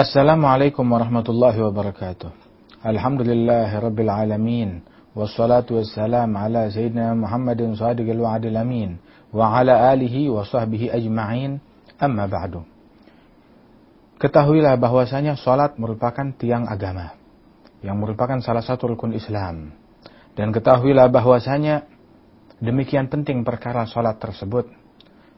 Assalamualaikum warahmatullahi wabarakatuh. Alhamdulillahi rabbil alamin. Wassalatu wassalam ala sayyidina Muhammadin sadiqil wa'adil amin. Wa ala alihi wa sahbihi ajma'in. Amma ba'du. Ketahuilah bahwasanya salat merupakan tiang agama. Yang merupakan salah satu rukun Islam. Dan ketahuilah bahwasanya demikian penting perkara salat tersebut.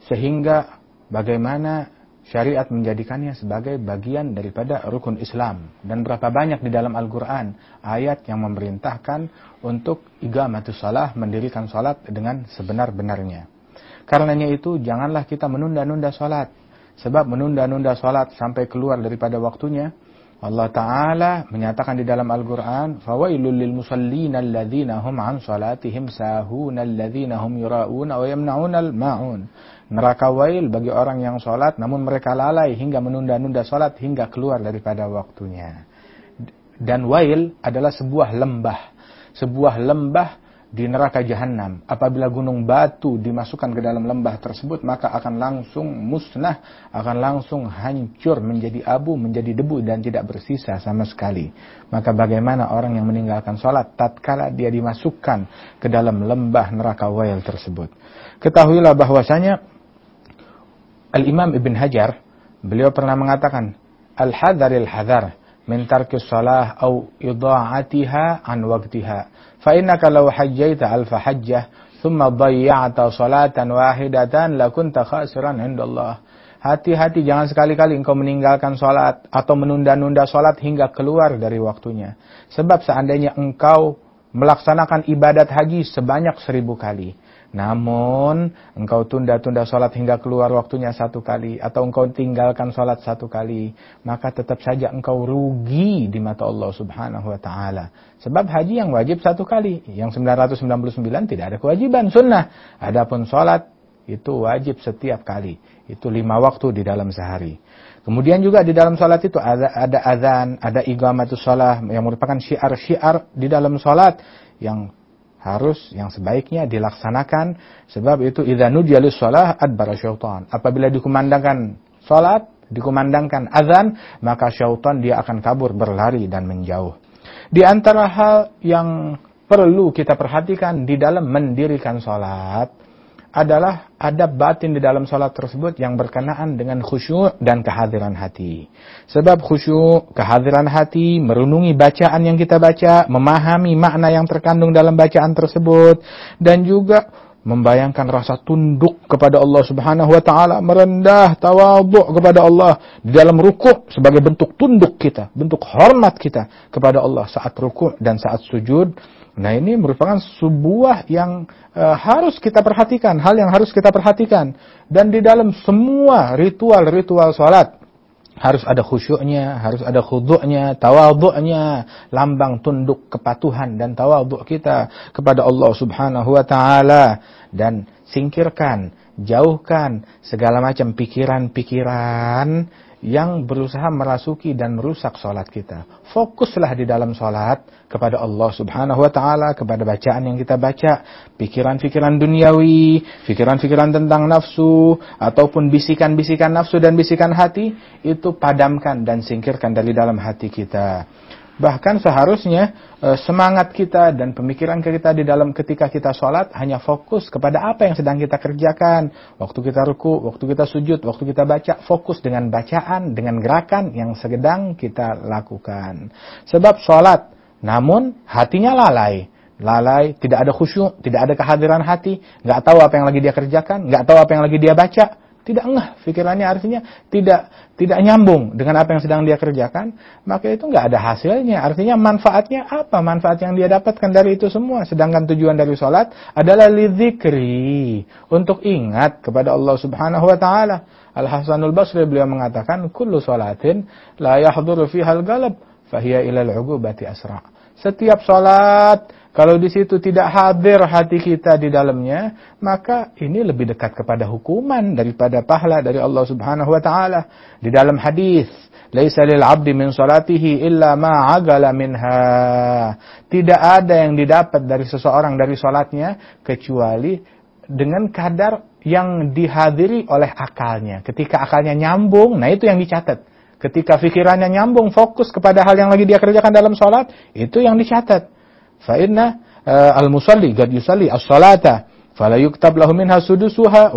Sehingga bagaimana syariat menjadikannya sebagai bagian daripada rukun Islam. Dan berapa banyak di dalam Al-Quran ayat yang memerintahkan untuk igamatus salah, mendirikan salat dengan sebenar-benarnya. Karenanya itu janganlah kita menunda-nunda salat. Sebab menunda-nunda salat sampai keluar daripada waktunya, Allah Ta'ala menyatakan di dalam Al-Quran, فَوَيْلُ لِلْمُصَلِّينَ الَّذِينَ هُمْ عَنْ صَلَاتِهِمْ سَاهُونَ الَّذِينَ هُمْ يُرَاءُونَ وَيَمْنَعُونَ الْمَعُونَ Neraka wail bagi orang yang sholat namun mereka lalai hingga menunda-nunda sholat hingga keluar daripada waktunya. Dan wail adalah sebuah lembah. Sebuah lembah di neraka jahanam. Apabila gunung batu dimasukkan ke dalam lembah tersebut, maka akan langsung musnah, akan langsung hancur menjadi abu, menjadi debu dan tidak bersisa sama sekali. Maka bagaimana orang yang meninggalkan sholat tatkala dia dimasukkan ke dalam lembah neraka wail tersebut. Ketahuilah bahwasanya Al-Imam Ibn Hajar, beliau pernah mengatakan, Al-hadaril hadar, min tarkis salah au idha'atiha an waqtiha. Fa innaka law hajjaita alfa hajjah, thumma dhayya'ta salatan wahidatan lakunta khasiran indallah. Hati-hati jangan sekali-kali engkau meninggalkan sholat atau menunda-nunda sholat hingga keluar dari waktunya. Sebab seandainya engkau melaksanakan ibadat haji sebanyak seribu kali. Namun, engkau tunda-tunda sholat hingga keluar waktunya satu kali, atau engkau tinggalkan sholat satu kali, maka tetap saja engkau rugi di mata Allah subhanahu wa ta'ala. Sebab haji yang wajib satu kali, yang 999 tidak ada kewajiban, sunnah. Adapun sholat, itu wajib setiap kali. Itu lima waktu di dalam sehari. Kemudian juga di dalam sholat itu ada, ada azan, ada igamatus sholat, yang merupakan syiar-syiar di dalam sholat, yang harus yang sebaiknya dilaksanakan sebab itu idza nudiya lis-shalah adbara syaitan. Apabila dikumandangkan salat, dikumandangkan azan, maka syaitan dia akan kabur berlari dan menjauh. Di antara hal yang perlu kita perhatikan di dalam mendirikan salat adalah adab batin di dalam salat tersebut yang berkenaan dengan khusyuk dan kehadiran hati. Sebab khusyuk, kehadiran hati, merenungi bacaan yang kita baca, memahami makna yang terkandung dalam bacaan tersebut, dan juga membayangkan rasa tunduk kepada Allah Subhanahu wa taala, merendah tawadhu kepada Allah di dalam ruku sebagai bentuk tunduk kita, bentuk hormat kita kepada Allah saat ruku dan saat sujud Nah ini merupakan sebuah yang e, harus kita perhatikan, hal yang harus kita perhatikan. Dan di dalam semua ritual-ritual sholat, harus ada khusyuknya, harus ada khuduknya, tawaduknya, lambang tunduk kepatuhan dan tawaduk kita kepada Allah subhanahu wa ta'ala. Dan singkirkan, jauhkan segala macam pikiran-pikiran yang berusaha merasuki dan merusak sholat kita. Fokuslah di dalam sholat kepada Allah subhanahu wa ta'ala, kepada bacaan yang kita baca, pikiran-pikiran duniawi, pikiran-pikiran tentang nafsu, ataupun bisikan-bisikan nafsu dan bisikan hati, itu padamkan dan singkirkan dari dalam hati kita. Bahkan seharusnya e, semangat kita dan pemikiran kita di dalam ketika kita sholat hanya fokus kepada apa yang sedang kita kerjakan. Waktu kita ruku, waktu kita sujud, waktu kita baca, fokus dengan bacaan, dengan gerakan yang sedang kita lakukan. Sebab sholat, namun hatinya lalai. Lalai, tidak ada khusyuk, tidak ada kehadiran hati, nggak tahu apa yang lagi dia kerjakan, nggak tahu apa yang lagi dia baca, tidak ngeh pikirannya artinya tidak tidak nyambung dengan apa yang sedang dia kerjakan maka itu nggak ada hasilnya. Artinya manfaatnya apa? Manfaat yang dia dapatkan dari itu semua sedangkan tujuan dari sholat adalah lidzikri untuk ingat kepada Allah Subhanahu wa taala. Al Hasanul Basri beliau mengatakan kullu sholatin la yahduru fiha al-galab fahiya ila al-ugubati asra. Setiap sholat kalau di situ tidak hadir hati kita di dalamnya, maka ini lebih dekat kepada hukuman daripada pahala dari Allah Subhanahu wa taala. Di dalam hadis, "Laisa lil 'abdi min salatihi illa ma 'agala minha." Tidak ada yang didapat dari seseorang dari salatnya kecuali dengan kadar yang dihadiri oleh akalnya. Ketika akalnya nyambung, nah itu yang dicatat. Ketika pikirannya nyambung fokus kepada hal yang lagi dia kerjakan dalam sholat, itu yang dicatat. Fa inna al-musalli gad yusalli as-salata fala yuktab lahu minha sudusuha.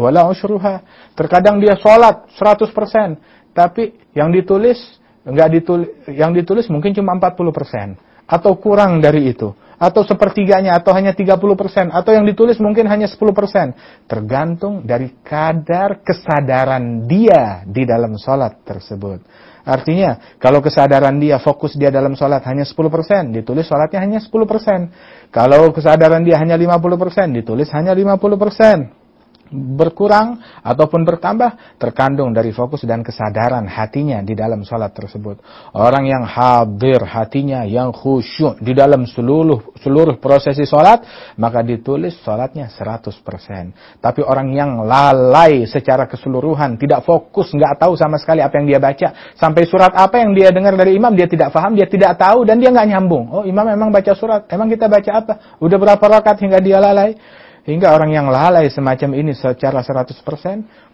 Terkadang dia sholat 100%, tapi yang ditulis enggak ditulis yang ditulis mungkin cuma 40% atau kurang dari itu atau sepertiganya atau hanya 30% atau yang ditulis mungkin hanya 10% tergantung dari kadar kesadaran dia di dalam sholat tersebut artinya kalau kesadaran dia fokus dia dalam sholat hanya 10% ditulis sholatnya hanya 10% kalau kesadaran dia hanya 50% ditulis hanya 50% berkurang ataupun bertambah terkandung dari fokus dan kesadaran hatinya di dalam sholat tersebut. Orang yang hadir hatinya yang khusyuk di dalam seluruh seluruh prosesi sholat maka ditulis sholatnya 100%. Tapi orang yang lalai secara keseluruhan tidak fokus nggak tahu sama sekali apa yang dia baca sampai surat apa yang dia dengar dari imam dia tidak paham dia tidak tahu dan dia nggak nyambung. Oh imam memang baca surat emang kita baca apa? Udah berapa rakaat hingga dia lalai? Hingga orang yang lalai semacam ini secara 100%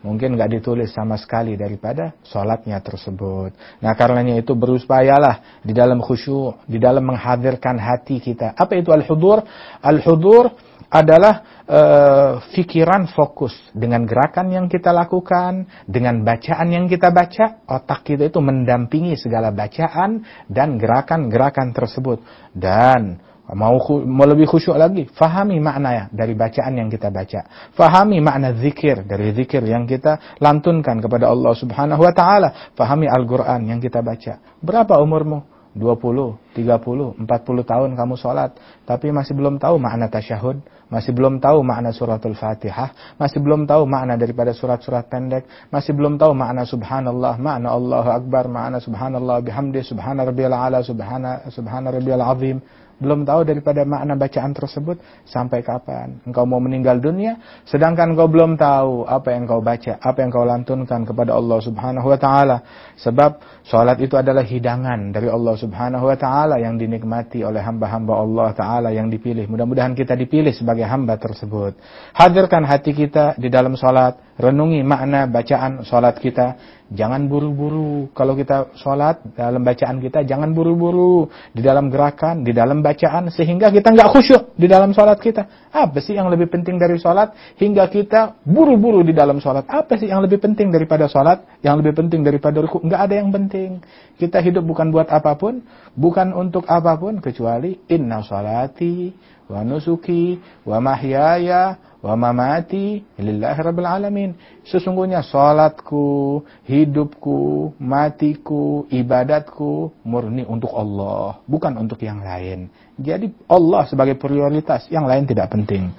mungkin nggak ditulis sama sekali daripada sholatnya tersebut. Nah karenanya itu berusahalah di dalam khusyuk, di dalam menghadirkan hati kita. Apa itu al-hudur? Al-hudur adalah uh, fikiran fokus dengan gerakan yang kita lakukan, dengan bacaan yang kita baca, otak kita itu mendampingi segala bacaan dan gerakan-gerakan tersebut. Dan Mau, mau lebih khusyuk lagi, fahami makna dari bacaan yang kita baca. Fahami makna zikir dari zikir yang kita lantunkan kepada Allah Subhanahu wa taala. Fahami Al-Qur'an yang kita baca. Berapa umurmu? 20, 30, 40 tahun kamu sholat, tapi masih belum tahu makna tasyahud, masih belum tahu makna suratul fatihah, masih belum tahu makna daripada surat-surat pendek, masih belum tahu makna subhanallah, makna Allahu Akbar, makna subhanallah bihamdi, subhana rabbiyal ala, subhana, subhana azim, belum tahu daripada makna bacaan tersebut sampai kapan. Engkau mau meninggal dunia sedangkan engkau belum tahu apa yang engkau baca apa yang engkau lantunkan kepada Allah Subhanahu wa taala. Sebab salat itu adalah hidangan dari Allah Subhanahu wa taala yang dinikmati oleh hamba-hamba Allah taala yang dipilih. Mudah-mudahan kita dipilih sebagai hamba tersebut. Hadirkan hati kita di dalam salat renungi makna bacaan salat kita Jangan buru-buru kalau kita sholat dalam bacaan kita jangan buru-buru di dalam gerakan, di dalam bacaan sehingga kita nggak khusyuk di dalam sholat kita. Apa sih yang lebih penting dari sholat hingga kita buru-buru di dalam sholat? Apa sih yang lebih penting daripada sholat? Yang lebih penting daripada ruku? Nggak ada yang penting. Kita hidup bukan buat apa pun, bukan untuk apa pun kecuali inna sholati wa nusuki wa mahyaya wa mamati lillahi rabbil alamin. Sesungguhnya salatku, hidupku, matiku, ibadatku murni untuk Allah, bukan untuk yang lain. Jadi Allah sebagai prioritas, yang lain tidak penting.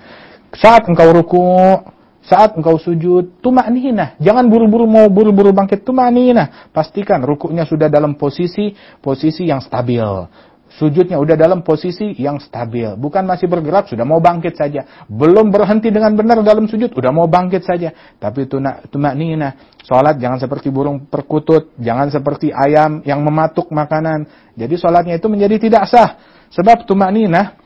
Saat engkau ruku, saat engkau sujud, tumakninah. Jangan buru-buru mau buru-buru bangkit, tumakninah. Pastikan rukuknya sudah dalam posisi posisi yang stabil Sujudnya udah dalam posisi yang stabil. Bukan masih bergerak, sudah mau bangkit saja. Belum berhenti dengan benar dalam sujud, udah mau bangkit saja. Tapi tumak nina. Sholat jangan seperti burung perkutut. Jangan seperti ayam yang mematuk makanan. Jadi sholatnya itu menjadi tidak sah. Sebab nina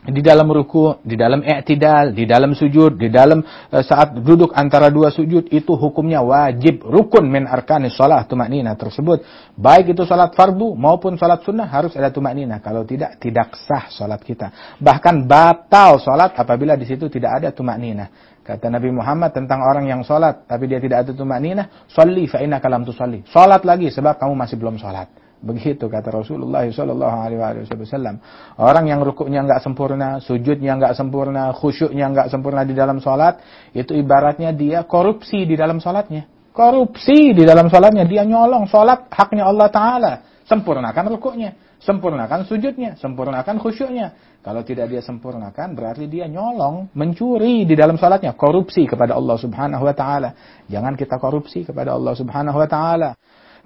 di dalam ruku, di dalam i'tidal, di dalam sujud, di dalam uh, saat duduk antara dua sujud itu hukumnya wajib rukun min arkanis shalah tumanina tersebut. Baik itu salat fardu maupun salat sunnah harus ada tumanina. Kalau tidak tidak sah salat kita. Bahkan batal salat apabila di situ tidak ada tumanina. Kata Nabi Muhammad tentang orang yang salat tapi dia tidak ada tumanina, "Shalli fa innaka lam tusalli." Salat lagi sebab kamu masih belum salat. Begitu kata Rasulullah Shallallahu Alaihi Wasallam. Orang yang rukuknya nggak sempurna, sujudnya nggak sempurna, khusyuknya nggak sempurna di dalam sholat, itu ibaratnya dia korupsi di dalam sholatnya. Korupsi di dalam sholatnya, dia nyolong sholat haknya Allah Taala. Sempurnakan rukuknya, sempurnakan sujudnya, sempurnakan khusyuknya. Kalau tidak dia sempurnakan, berarti dia nyolong, mencuri di dalam sholatnya, korupsi kepada Allah Subhanahu Wa Taala. Jangan kita korupsi kepada Allah Subhanahu Wa Taala.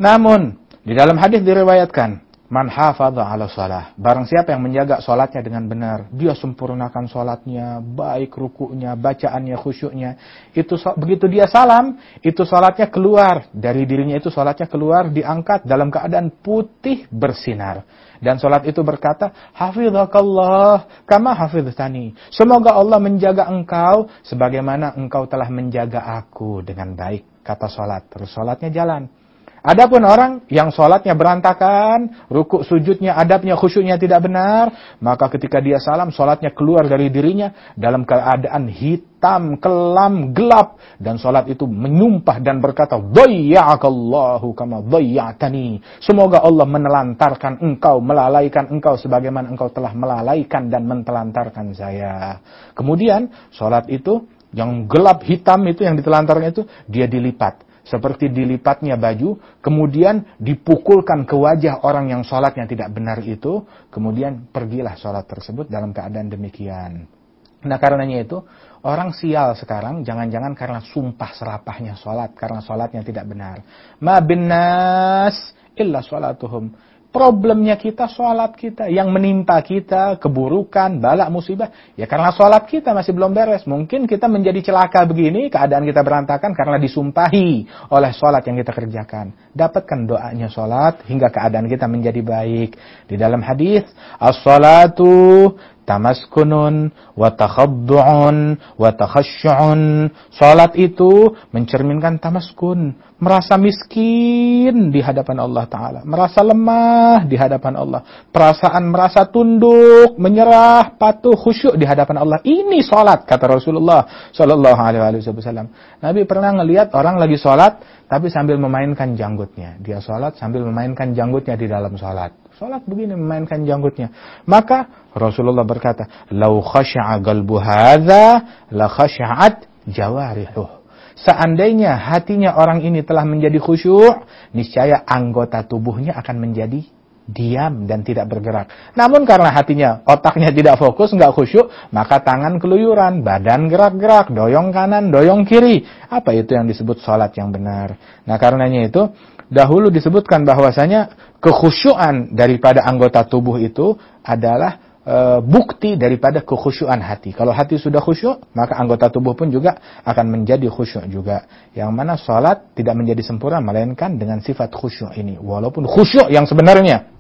Namun di dalam hadis diriwayatkan, man hafadha ala salah. Barang siapa yang menjaga salatnya dengan benar, dia sempurnakan salatnya, baik rukuknya, bacaannya, khusyuknya. Itu begitu dia salam, itu salatnya keluar dari dirinya itu salatnya keluar diangkat dalam keadaan putih bersinar. Dan salat itu berkata, Hafidhakallah kama hafidhtani. Semoga Allah menjaga engkau sebagaimana engkau telah menjaga aku dengan baik. Kata salat. Terus salatnya jalan. Adapun orang yang sholatnya berantakan, rukuk sujudnya, adabnya, khusyuknya tidak benar, maka ketika dia salam, sholatnya keluar dari dirinya dalam keadaan hitam, kelam, gelap. Dan sholat itu menyumpah dan berkata, Dayya'akallahu kama dayya'tani. Semoga Allah menelantarkan engkau, melalaikan engkau sebagaimana engkau telah melalaikan dan mentelantarkan saya. Kemudian, sholat itu, yang gelap hitam itu, yang ditelantarkan itu, dia dilipat seperti dilipatnya baju, kemudian dipukulkan ke wajah orang yang sholatnya tidak benar itu, kemudian pergilah sholat tersebut dalam keadaan demikian. Nah karenanya itu, orang sial sekarang jangan-jangan karena sumpah serapahnya sholat, karena sholatnya tidak benar. Ma bin nas illa sholatuhum problemnya kita sholat kita. Yang menimpa kita keburukan balak musibah. Ya karena sholat kita masih belum beres. Mungkin kita menjadi celaka begini keadaan kita berantakan karena disumpahi oleh sholat yang kita kerjakan. Dapatkan doanya sholat hingga keadaan kita menjadi baik. Di dalam hadis as-salatu tamaskunun wa takhaddu'un wa takhasyu'un. Salat itu mencerminkan tamaskun, merasa miskin di hadapan Allah taala, merasa lemah di hadapan Allah, perasaan merasa tunduk, menyerah, patuh, khusyuk di hadapan Allah. Ini salat kata Rasulullah sallallahu alaihi wasallam. Nabi pernah ngelihat orang lagi salat tapi sambil memainkan janggutnya. Dia salat sambil memainkan janggutnya di dalam salat. Salat begini memainkan janggutnya. Maka Rasulullah berkata, "Lau khasya'a qalbu hadza la khashya'at jawarihuh." Seandainya hatinya orang ini telah menjadi khusyuk, niscaya anggota tubuhnya akan menjadi diam dan tidak bergerak. Namun karena hatinya, otaknya tidak fokus, nggak khusyuk, maka tangan keluyuran, badan gerak-gerak, doyong kanan, doyong kiri. Apa itu yang disebut sholat yang benar? Nah karenanya itu, dahulu disebutkan bahwasanya kekhusyuan daripada anggota tubuh itu adalah e, bukti daripada kekhusyuan hati. Kalau hati sudah khusyuk, maka anggota tubuh pun juga akan menjadi khusyuk juga. Yang mana sholat tidak menjadi sempurna, melainkan dengan sifat khusyuk ini. Walaupun khusyuk yang sebenarnya,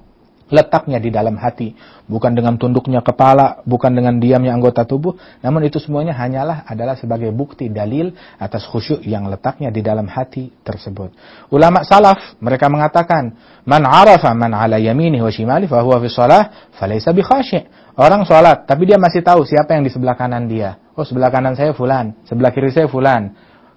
letaknya di dalam hati, bukan dengan tunduknya kepala, bukan dengan diamnya anggota tubuh, namun itu semuanya hanyalah adalah sebagai bukti dalil atas khusyuk yang letaknya di dalam hati tersebut. Ulama salaf mereka mengatakan, "Man 'arafa man 'ala yaminihi wa shimali fa huwa fi shalah falaysa bi khashi'." Orang salat tapi dia masih tahu siapa yang di sebelah kanan dia. Oh, sebelah kanan saya fulan, sebelah kiri saya fulan.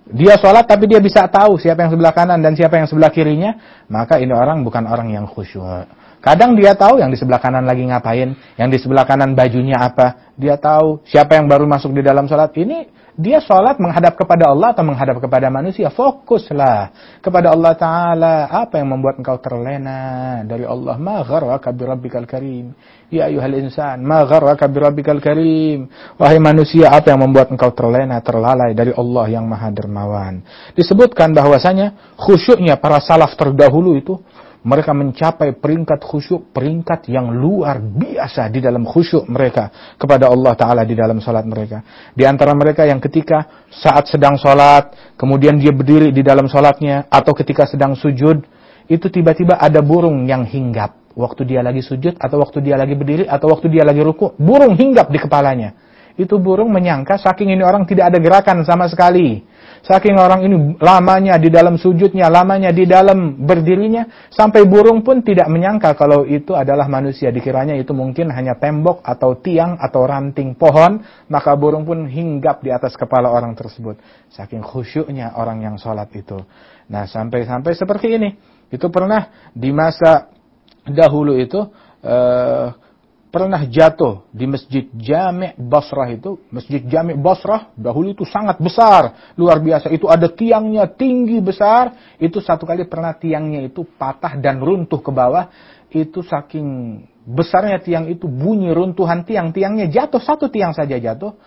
Dia sholat tapi dia bisa tahu siapa yang sebelah kanan dan siapa yang sebelah kirinya, maka ini orang bukan orang yang khusyuk. Kadang dia tahu yang di sebelah kanan lagi ngapain, yang di sebelah kanan bajunya apa. Dia tahu siapa yang baru masuk di dalam sholat. Ini dia sholat menghadap kepada Allah atau menghadap kepada manusia. Fokuslah kepada Allah Ta'ala. Apa yang membuat engkau terlena dari Allah. Ma gharraka birabbikal karim. Ya ayuhal insan. Ma gharraka birabbikal karim. Wahai manusia, apa yang membuat engkau terlena, terlalai dari Allah yang maha dermawan. Disebutkan bahwasanya khusyuknya para salaf terdahulu itu mereka mencapai peringkat khusyuk, peringkat yang luar biasa di dalam khusyuk mereka kepada Allah Ta'ala di dalam sholat mereka. Di antara mereka yang ketika saat sedang sholat, kemudian dia berdiri di dalam sholatnya, atau ketika sedang sujud, itu tiba-tiba ada burung yang hinggap. Waktu dia lagi sujud, atau waktu dia lagi berdiri, atau waktu dia lagi ruku, burung hinggap di kepalanya. Itu burung menyangka saking ini orang tidak ada gerakan sama sekali Saking orang ini lamanya di dalam sujudnya, lamanya di dalam berdirinya, sampai burung pun tidak menyangka kalau itu adalah manusia. Dikiranya itu mungkin hanya tembok atau tiang atau ranting pohon, maka burung pun hinggap di atas kepala orang tersebut. Saking khusyuknya orang yang sholat itu. Nah sampai-sampai seperti ini. Itu pernah di masa dahulu itu, uh, pernah jatuh di Masjid Jami' Basrah itu. Masjid Jami' Basrah dahulu itu sangat besar, luar biasa. Itu ada tiangnya tinggi besar. Itu satu kali pernah tiangnya itu patah dan runtuh ke bawah. Itu saking besarnya tiang itu bunyi runtuhan tiang. Tiangnya jatuh, satu tiang saja jatuh.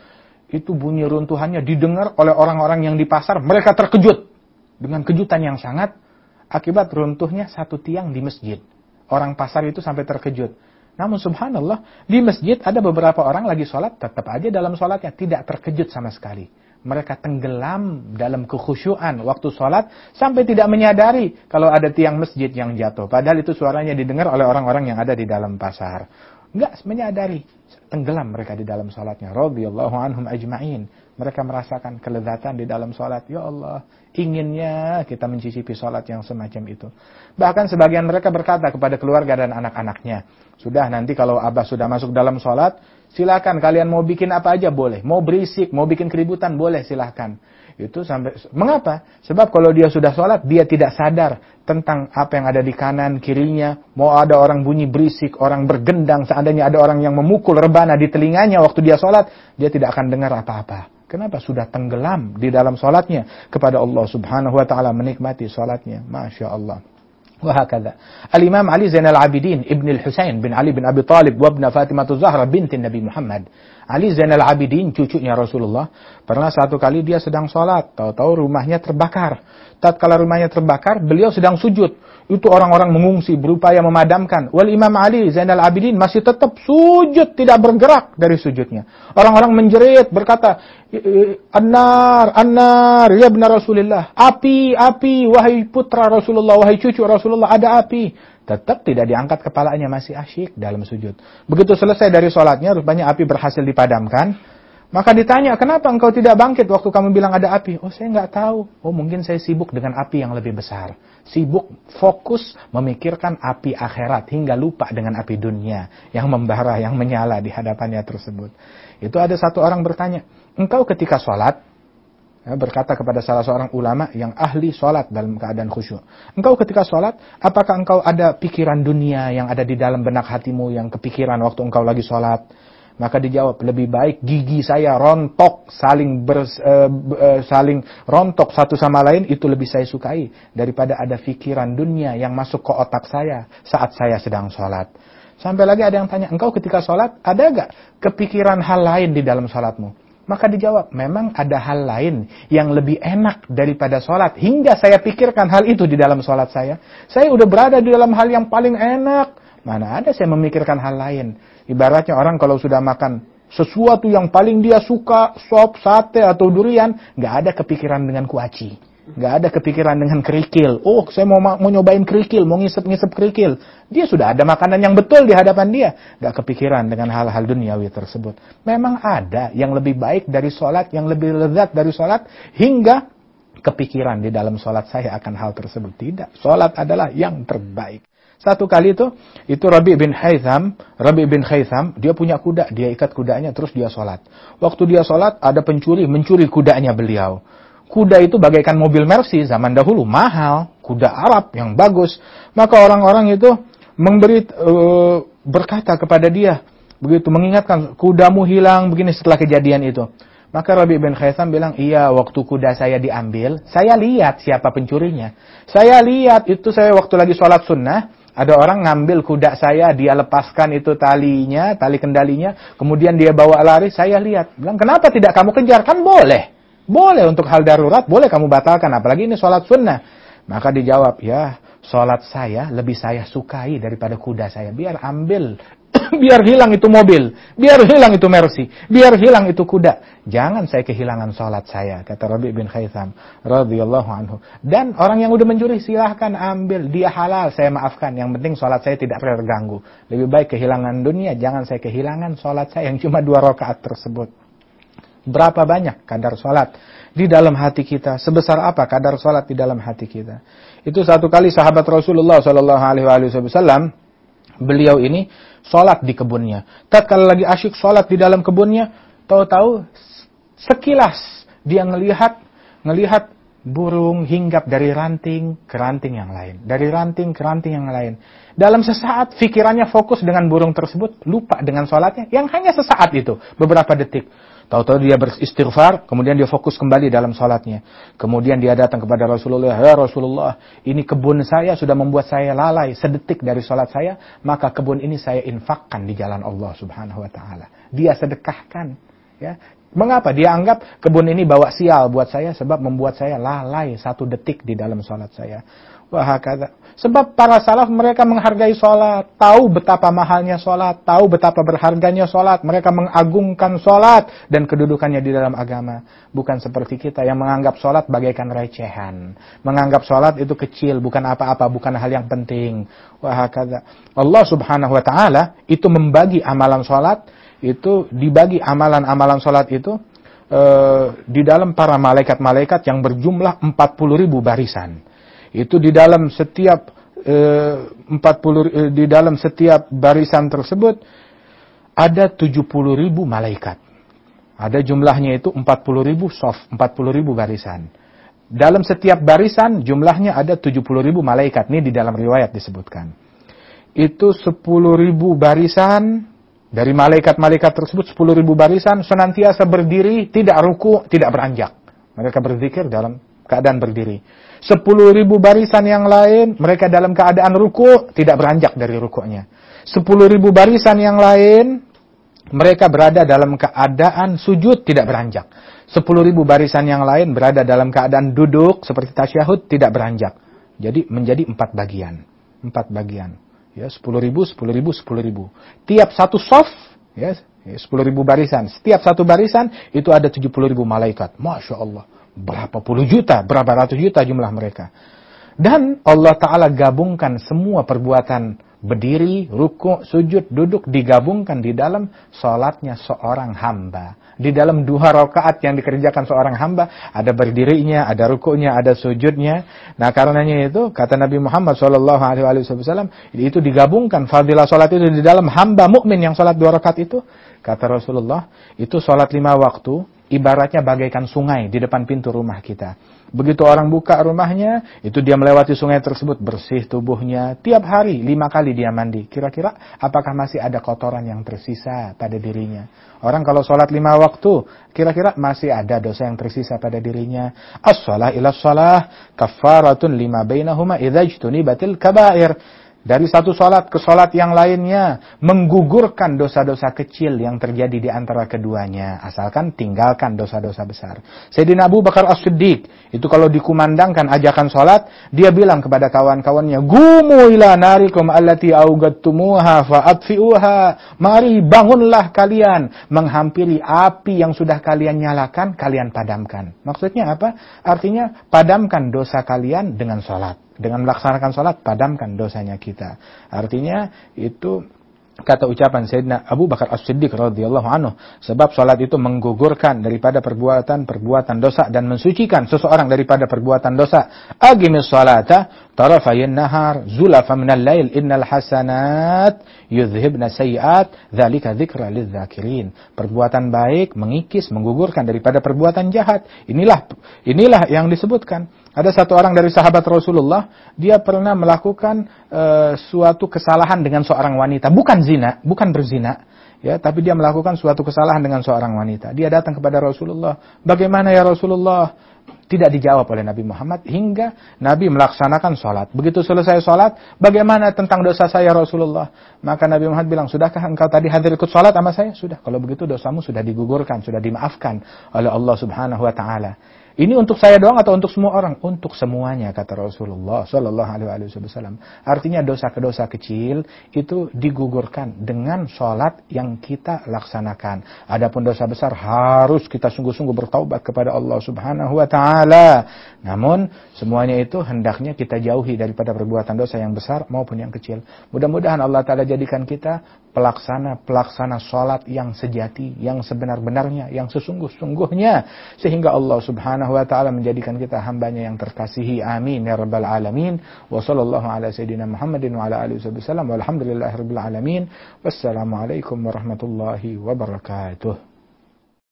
Itu bunyi runtuhannya didengar oleh orang-orang yang di pasar. Mereka terkejut dengan kejutan yang sangat akibat runtuhnya satu tiang di masjid. Orang pasar itu sampai terkejut namun subhanallah, di masjid ada beberapa orang lagi sholat, tetap aja dalam sholatnya tidak terkejut sama sekali. Mereka tenggelam dalam kekhusyuan waktu sholat sampai tidak menyadari kalau ada tiang masjid yang jatuh. Padahal itu suaranya didengar oleh orang-orang yang ada di dalam pasar. Enggak menyadari. Tenggelam mereka di dalam sholatnya. Radiyallahu anhum ajma'in. Mereka merasakan kelezatan di dalam sholat. Ya Allah, inginnya kita mencicipi sholat yang semacam itu. Bahkan sebagian mereka berkata kepada keluarga dan anak-anaknya, sudah nanti kalau abah sudah masuk dalam sholat, silakan kalian mau bikin apa aja boleh. Mau berisik, mau bikin keributan boleh silahkan. Itu sampai mengapa? Sebab kalau dia sudah sholat, dia tidak sadar tentang apa yang ada di kanan kirinya. Mau ada orang bunyi berisik, orang bergendang, seandainya ada orang yang memukul rebana di telinganya waktu dia sholat, dia tidak akan dengar apa-apa. Kenapa sudah tenggelam di dalam sholatnya kepada Allah Subhanahu Wa Taala menikmati sholatnya, masya Allah. وهكذا الإمام علي زين العابدين ابن الحسين بن علي بن أبي طالب وابن فاطمة الزهرة بنت النبي محمد Ali Zainal Abidin, cucunya Rasulullah, pernah satu kali dia sedang sholat, tahu-tahu rumahnya terbakar. Tatkala rumahnya terbakar, beliau sedang sujud. Itu orang-orang mengungsi, berupaya memadamkan. Wal Imam Ali Zainal Abidin masih tetap sujud, tidak bergerak dari sujudnya. Orang-orang menjerit, berkata, Anar, Anar, ya benar Rasulullah. Api, api, wahai putra Rasulullah, wahai cucu Rasulullah, ada api tetap tidak diangkat kepalanya masih asyik dalam sujud. Begitu selesai dari sholatnya, rupanya api berhasil dipadamkan. Maka ditanya, kenapa engkau tidak bangkit waktu kamu bilang ada api? Oh, saya nggak tahu. Oh, mungkin saya sibuk dengan api yang lebih besar. Sibuk, fokus memikirkan api akhirat hingga lupa dengan api dunia yang membara, yang menyala di hadapannya tersebut. Itu ada satu orang bertanya, engkau ketika sholat, ya, berkata kepada salah seorang ulama yang ahli sholat dalam keadaan khusyuk. Engkau ketika sholat, apakah engkau ada pikiran dunia yang ada di dalam benak hatimu yang kepikiran waktu engkau lagi sholat? Maka dijawab, lebih baik gigi saya rontok, saling ber, uh, uh, saling rontok satu sama lain, itu lebih saya sukai. Daripada ada pikiran dunia yang masuk ke otak saya saat saya sedang sholat. Sampai lagi ada yang tanya, engkau ketika sholat, ada gak kepikiran hal lain di dalam sholatmu? Maka dijawab, memang ada hal lain yang lebih enak daripada sholat. Hingga saya pikirkan hal itu di dalam sholat saya. Saya udah berada di dalam hal yang paling enak. Mana ada saya memikirkan hal lain. Ibaratnya orang kalau sudah makan sesuatu yang paling dia suka, sop, sate, atau durian, nggak ada kepikiran dengan kuaci. Nggak ada kepikiran dengan kerikil. Oh, saya mau mau nyobain kerikil, mau ngisep-ngisep kerikil. Dia sudah ada makanan yang betul di hadapan dia. Nggak kepikiran dengan hal-hal duniawi tersebut. Memang ada yang lebih baik dari sholat, yang lebih lezat dari sholat, hingga kepikiran di dalam sholat saya akan hal tersebut. Tidak. Sholat adalah yang terbaik. Satu kali itu, itu Rabi bin Haytham, Rabi bin Haytham, dia punya kuda, dia ikat kudanya, terus dia sholat. Waktu dia sholat, ada pencuri, mencuri kudanya beliau. Kuda itu bagaikan mobil Mercy zaman dahulu, mahal, kuda Arab yang bagus. Maka orang-orang itu memberi e, berkata kepada dia, begitu mengingatkan kudamu hilang begini setelah kejadian itu. Maka Rabi bin Khaisam bilang, iya waktu kuda saya diambil, saya lihat siapa pencurinya. Saya lihat itu saya waktu lagi sholat sunnah, ada orang ngambil kuda saya, dia lepaskan itu talinya, tali kendalinya, kemudian dia bawa lari, saya lihat. Bilang, kenapa tidak kamu kejar? Kan boleh. Boleh untuk hal darurat, boleh kamu batalkan. Apalagi ini sholat sunnah. Maka dijawab, ya sholat saya lebih saya sukai daripada kuda saya. Biar ambil, biar hilang itu mobil, biar hilang itu mercy, biar hilang itu kuda. Jangan saya kehilangan sholat saya, kata Rabi bin radhiyallahu anhu. Dan orang yang udah mencuri silahkan ambil, dia halal, saya maafkan. Yang penting sholat saya tidak terganggu. Lebih baik kehilangan dunia, jangan saya kehilangan sholat saya yang cuma dua rakaat tersebut. Berapa banyak kadar sholat di dalam hati kita? Sebesar apa kadar sholat di dalam hati kita? Itu satu kali sahabat Rasulullah Shallallahu Alaihi Wasallam beliau ini sholat di kebunnya. Tatkala lagi asyik sholat di dalam kebunnya, tahu-tahu sekilas dia ngelihat ngelihat burung hinggap dari ranting ke ranting yang lain, dari ranting ke ranting yang lain. Dalam sesaat pikirannya fokus dengan burung tersebut, lupa dengan sholatnya yang hanya sesaat itu, beberapa detik. Tahu-tahu dia beristighfar, kemudian dia fokus kembali dalam sholatnya. Kemudian dia datang kepada Rasulullah, Ya Rasulullah, ini kebun saya sudah membuat saya lalai sedetik dari sholat saya, maka kebun ini saya infakkan di jalan Allah subhanahu wa ta'ala. Dia sedekahkan. Ya. Mengapa? Dia anggap kebun ini bawa sial buat saya, sebab membuat saya lalai satu detik di dalam sholat saya. Wahakada. Sebab para salaf mereka menghargai sholat, tahu betapa mahalnya sholat, tahu betapa berharganya sholat, mereka mengagungkan sholat dan kedudukannya di dalam agama. Bukan seperti kita yang menganggap sholat bagaikan recehan. Menganggap sholat itu kecil, bukan apa-apa, bukan hal yang penting. Wahakada. Allah subhanahu wa ta'ala itu membagi amalan sholat, itu dibagi amalan-amalan sholat itu uh, di dalam para malaikat-malaikat yang berjumlah 40 ribu barisan. Itu di dalam setiap uh, 40 uh, di dalam setiap barisan tersebut ada 70 ribu malaikat. Ada jumlahnya itu 40 ribu soft, 40 ribu barisan. Dalam setiap barisan jumlahnya ada 70 ribu malaikat. Ini di dalam riwayat disebutkan. Itu 10 ribu barisan dari malaikat-malaikat tersebut 10 ribu barisan senantiasa berdiri, tidak ruku, tidak beranjak. Mereka berzikir dalam keadaan berdiri. 10 ribu barisan yang lain, mereka dalam keadaan ruku, tidak beranjak dari rukuknya. 10 ribu barisan yang lain, mereka berada dalam keadaan sujud, tidak beranjak. 10 ribu barisan yang lain berada dalam keadaan duduk, seperti tasyahud, tidak beranjak. Jadi menjadi empat bagian. Empat bagian. Ya, 10 ribu, 10 ribu, 10 ribu. Tiap satu soft, ya, 10 ribu barisan. Setiap satu barisan itu ada 70 ribu malaikat. Masya Allah. Berapa puluh juta, berapa ratus juta jumlah mereka. Dan Allah Ta'ala gabungkan semua perbuatan berdiri, ruku, sujud, duduk digabungkan di dalam sholatnya seorang hamba. Di dalam dua rakaat yang dikerjakan seorang hamba, ada berdirinya, ada rukunya, ada sujudnya. Nah karenanya itu, kata Nabi Muhammad SAW, itu digabungkan fadilah sholat itu di dalam hamba mukmin yang sholat dua rakaat itu. Kata Rasulullah, itu sholat lima waktu, ibaratnya bagaikan sungai di depan pintu rumah kita. Begitu orang buka rumahnya, itu dia melewati sungai tersebut, bersih tubuhnya. Tiap hari, lima kali dia mandi. Kira-kira apakah masih ada kotoran yang tersisa pada dirinya? Orang kalau sholat lima waktu, kira-kira masih ada dosa yang tersisa pada dirinya. As-salah ila salah, kafaratun lima bainahuma idha batil kabair dari satu sholat ke sholat yang lainnya, menggugurkan dosa-dosa kecil yang terjadi di antara keduanya, asalkan tinggalkan dosa-dosa besar. Sayyidina Abu Bakar As-Siddiq, itu kalau dikumandangkan ajakan sholat, dia bilang kepada kawan-kawannya, Gumu ila narikum allati augattumuha fa'atfi'uha. Mari bangunlah kalian, menghampiri api yang sudah kalian nyalakan, kalian padamkan. Maksudnya apa? Artinya, padamkan dosa kalian dengan sholat. Dengan melaksanakan sholat, padamkan dosanya kita. Artinya itu kata ucapan Sayyidina Abu Bakar As-Siddiq radhiyallahu anhu. Sebab salat itu menggugurkan daripada perbuatan-perbuatan dosa dan mensucikan seseorang daripada perbuatan dosa. Agimis salata tarafayin nahar zulafa minal lail innal hasanat yudhibna sayiat dzalika dzikra lidzakirin. Perbuatan baik mengikis menggugurkan daripada perbuatan jahat. Inilah inilah yang disebutkan ada satu orang dari sahabat Rasulullah, dia pernah melakukan uh, suatu kesalahan dengan seorang wanita, bukan zina, bukan berzina, ya, tapi dia melakukan suatu kesalahan dengan seorang wanita. Dia datang kepada Rasulullah, "Bagaimana ya Rasulullah?" Tidak dijawab oleh Nabi Muhammad hingga Nabi melaksanakan sholat. Begitu selesai sholat, bagaimana tentang dosa saya Rasulullah? Maka Nabi Muhammad bilang, sudahkah engkau tadi hadir ikut sholat sama saya? Sudah. Kalau begitu dosamu sudah digugurkan, sudah dimaafkan oleh Allah subhanahu wa ta'ala. Ini untuk saya doang atau untuk semua orang? Untuk semuanya kata Rasulullah Shallallahu Alaihi Wasallam. Artinya dosa dosa kecil itu digugurkan dengan sholat yang kita laksanakan. Adapun dosa besar harus kita sungguh-sungguh bertaubat kepada Allah Subhanahu Wa Taala. Namun semuanya itu hendaknya kita jauhi daripada perbuatan dosa yang besar maupun yang kecil. Mudah-mudahan Allah Taala jadikan kita pelaksana-pelaksana sholat yang sejati, yang sebenar-benarnya, yang sesungguh-sungguhnya. Sehingga Allah subhanahu wa ta'ala menjadikan kita hambanya yang terkasihi. Amin. Ya Rabbal Alamin. Wa sallallahu ala sayyidina Muhammadin wa ala alihi wa sallam. Alamin. Wassalamualaikum warahmatullahi wabarakatuh.